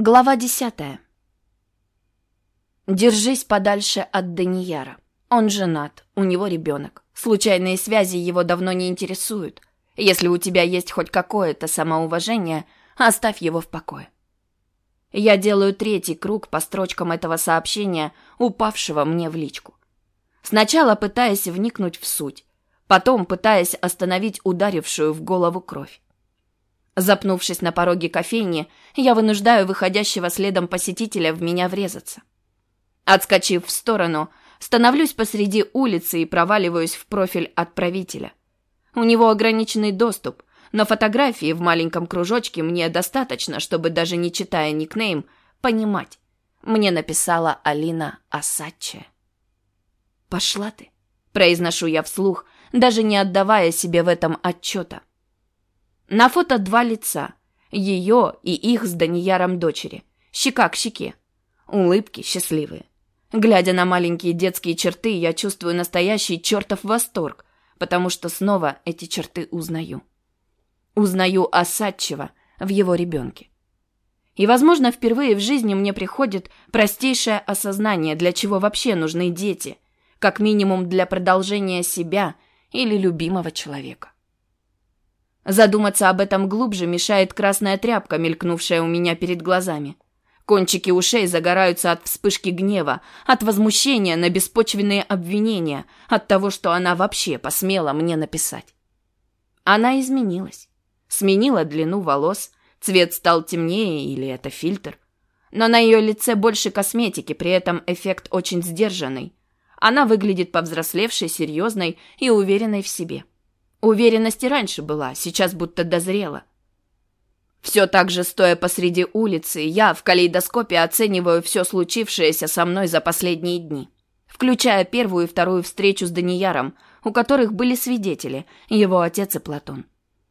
Глава десятая. Держись подальше от Данияра. Он женат, у него ребенок. Случайные связи его давно не интересуют. Если у тебя есть хоть какое-то самоуважение, оставь его в покое. Я делаю третий круг по строчкам этого сообщения, упавшего мне в личку. Сначала пытаясь вникнуть в суть, потом пытаясь остановить ударившую в голову кровь. Запнувшись на пороге кофейни, я вынуждаю выходящего следом посетителя в меня врезаться. Отскочив в сторону, становлюсь посреди улицы и проваливаюсь в профиль отправителя. У него ограниченный доступ, но фотографии в маленьком кружочке мне достаточно, чтобы даже не читая никнейм, понимать. Мне написала Алина Асаче. «Пошла ты», — произношу я вслух, даже не отдавая себе в этом отчета. На фото два лица. Ее и их с Данияром дочери. Щека к щеке. Улыбки счастливые. Глядя на маленькие детские черты, я чувствую настоящий чертов восторг, потому что снова эти черты узнаю. Узнаю Осадчева в его ребенке. И, возможно, впервые в жизни мне приходит простейшее осознание, для чего вообще нужны дети, как минимум для продолжения себя или любимого человека. Задуматься об этом глубже мешает красная тряпка, мелькнувшая у меня перед глазами. Кончики ушей загораются от вспышки гнева, от возмущения на беспочвенные обвинения, от того, что она вообще посмела мне написать. Она изменилась. Сменила длину волос, цвет стал темнее или это фильтр. Но на ее лице больше косметики, при этом эффект очень сдержанный. Она выглядит повзрослевшей, серьезной и уверенной в себе. Уверенность и раньше была, сейчас будто дозрела. Все так же, стоя посреди улицы, я в калейдоскопе оцениваю все случившееся со мной за последние дни, включая первую и вторую встречу с Данияром, у которых были свидетели, его отец и Платон.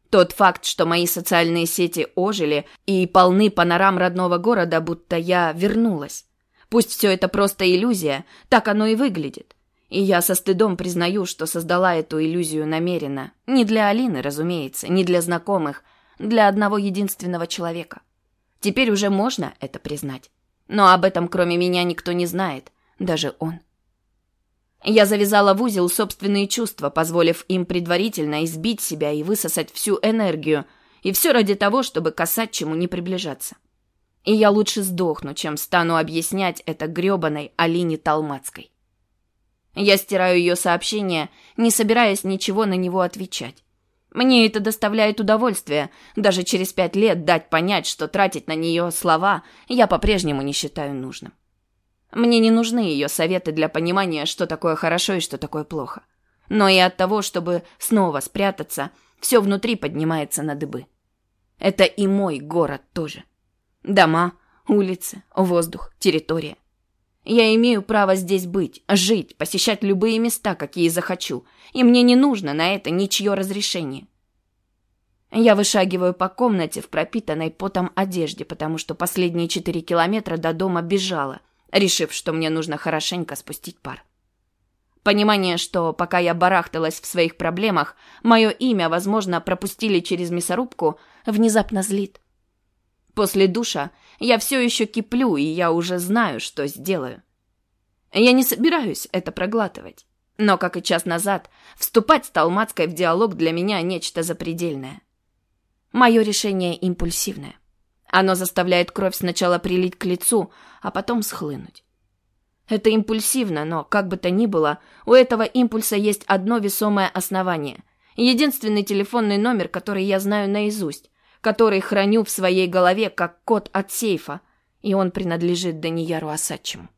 Тот факт, что мои социальные сети ожили и полны панорам родного города, будто я вернулась. Пусть все это просто иллюзия, так оно и выглядит. И я со стыдом признаю, что создала эту иллюзию намеренно. Не для Алины, разумеется, не для знакомых, для одного единственного человека. Теперь уже можно это признать. Но об этом кроме меня никто не знает, даже он. Я завязала в узел собственные чувства, позволив им предварительно избить себя и высосать всю энергию, и все ради того, чтобы касать чему не приближаться. И я лучше сдохну, чем стану объяснять это грёбаной Алине Талмацкой. Я стираю ее сообщение, не собираясь ничего на него отвечать. Мне это доставляет удовольствие, даже через пять лет дать понять, что тратить на нее слова я по-прежнему не считаю нужным. Мне не нужны ее советы для понимания, что такое хорошо и что такое плохо. Но и от того, чтобы снова спрятаться, все внутри поднимается на дыбы. Это и мой город тоже. Дома, улицы, воздух, территория. Я имею право здесь быть, жить, посещать любые места, какие захочу, и мне не нужно на это ничье разрешение. Я вышагиваю по комнате в пропитанной потом одежде, потому что последние четыре километра до дома бежала, решив, что мне нужно хорошенько спустить пар. Понимание, что пока я барахталась в своих проблемах, мое имя, возможно, пропустили через мясорубку, внезапно злит. После душа я все еще киплю, и я уже знаю, что сделаю. Я не собираюсь это проглатывать. Но, как и час назад, вступать с Талмацкой в диалог для меня нечто запредельное. Мое решение импульсивное. Оно заставляет кровь сначала прилить к лицу, а потом схлынуть. Это импульсивно, но, как бы то ни было, у этого импульса есть одно весомое основание. Единственный телефонный номер, который я знаю наизусть, который храню в своей голове как код от сейфа, и он принадлежит Данияру Асадчему.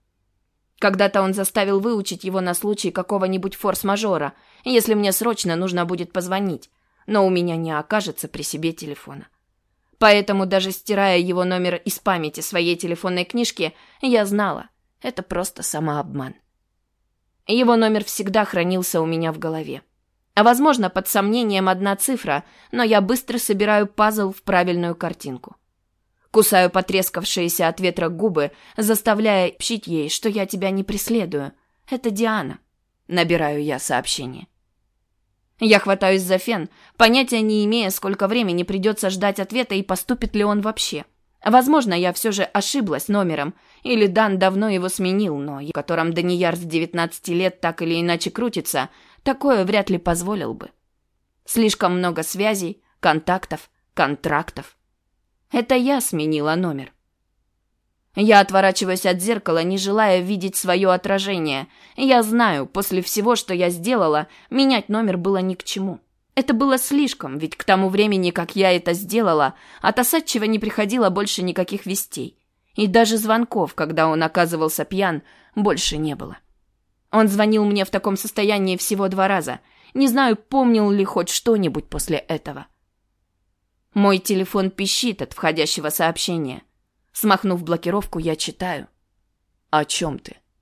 Когда-то он заставил выучить его на случай какого-нибудь форс-мажора, если мне срочно нужно будет позвонить, но у меня не окажется при себе телефона. Поэтому даже стирая его номер из памяти своей телефонной книжки, я знала, это просто самообман. Его номер всегда хранился у меня в голове. А возможно, под сомнением одна цифра, но я быстро собираю пазл в правильную картинку. Кусаю потрескавшиеся от ветра губы, заставляя пщить ей, что я тебя не преследую. Это Диана. Набираю я сообщение. Я хватаюсь за фен, понятия не имея, сколько времени придется ждать ответа и поступит ли он вообще. Возможно, я все же ошиблась номером, или Дан давно его сменил, но в котором Данияр с 19 лет так или иначе крутится, такое вряд ли позволил бы. Слишком много связей, контактов, контрактов. Это я сменила номер. Я отворачиваюсь от зеркала, не желая видеть свое отражение. Я знаю, после всего, что я сделала, менять номер было ни к чему. Это было слишком, ведь к тому времени, как я это сделала, от Осадчего не приходило больше никаких вестей. И даже звонков, когда он оказывался пьян, больше не было. Он звонил мне в таком состоянии всего два раза. Не знаю, помнил ли хоть что-нибудь после этого. Мой телефон пищит от входящего сообщения. Смахнув блокировку, я читаю. «О чем ты?»